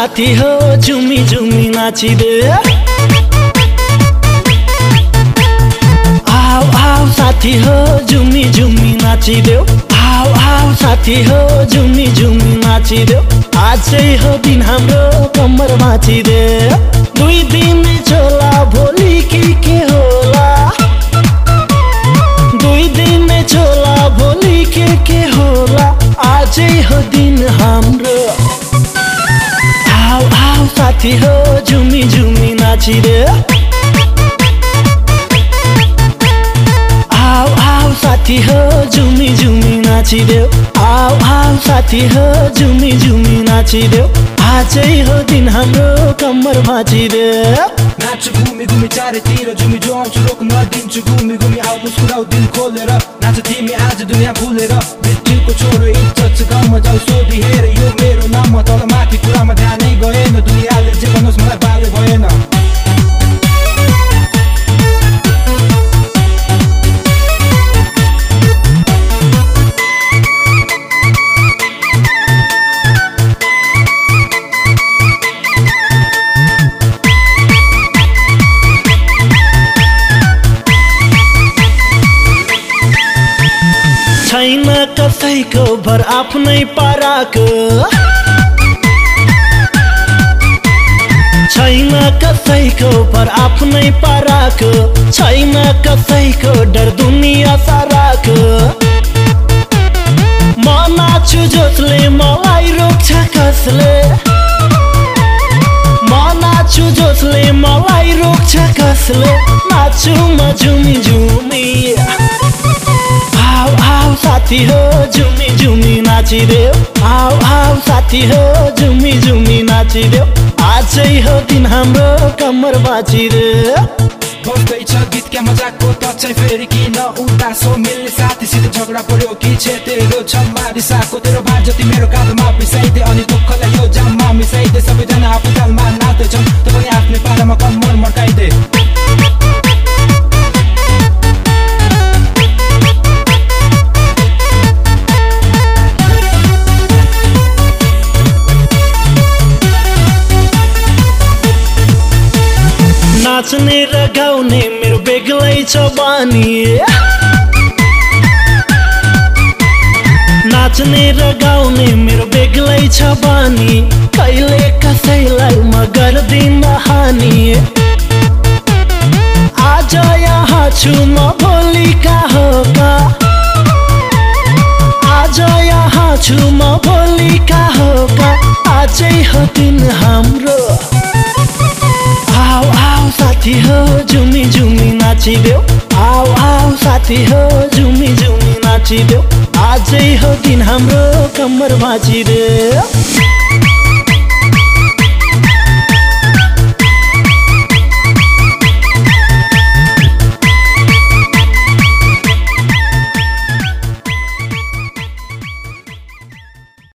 साथी हो झुमी झुमी नाचिदे। आऊ आऊ साथी हो झुमी झुमी नाचिदेऊ आऊ आऊ साथी हो झुमी झुमी नाचिदेऊ आजै हो दिन हाम्रो कम्मर भाँचिदे दुई दिन छोला भोलि के के होला? दुई दिन छोला भोलि के के होला? आजै हो दिन हाम्रो साथी हो झुमी झुमी नाचिदे। आऊ आऊ साथी हो झुमी झुमी नाचिदेऊ आऊ आऊ साथी हो झुमी झुमी नाचिदेऊ आजै हो दिन हाम्रो कम्मर भाँचिदेऊ नाच्छु घुमी घुमी चारैतिर झुमी जोआउँछु रोक्न नदिन्छु घुमी घुमी आउ मुस्कुराउ दिल खोलेर। नाच तिमी आज दुनियाँ भुलेर मृत्युको छोरो इज्जत गाउँमा जाउ सोधी हेर यो मेरो छैन कसैको भर आफ्नै पाराको। छैन कसैको भर आफ्नै पाराको। छैन कसैको डर दुनियाँ साराको। म नाच्छु जसले मलाई रोक्छ कसले म नाच्छु जसले मलाई रोक्छ कसले नाच्छु म झुमी साथी हो झुमी झुमी नाचिदेऊ। आऊ आऊ साथी हो झुमी झुमी नाचिदेऊ। आजै हो दिन हाम्रो कम्मर बाँचिदेऊ। बस्दैछ गीत क्या त चाहिँ फेरि किन उदासो मिल्ने साथीसित झगडा पर्यो कि छे तेरो छम्मा रिसाको तेरो भात जति मेरो काँधमा पिसाइदे अनि दुःखलाई यो जाममा मिसाइदे। सबैजना आफू नाच्ने र गाउने मेरो बेग्लै छ बानी। नाच्ने र गाउने मेरो बेग्लै छ बानी। कहिले कसैलाई म गर्दिन हानि। आज यहाँ छु म भोलि कहाँ हो का? आज यहाँ छु म भोलि कहाँ हो का? आजै हो दिन नाचिदेऊ। आऊ आऊ साथी हो झुमी झुमी नाचिदेऊ। आजै हो दिन हाम्रो कम्मर भाँचिदेऊ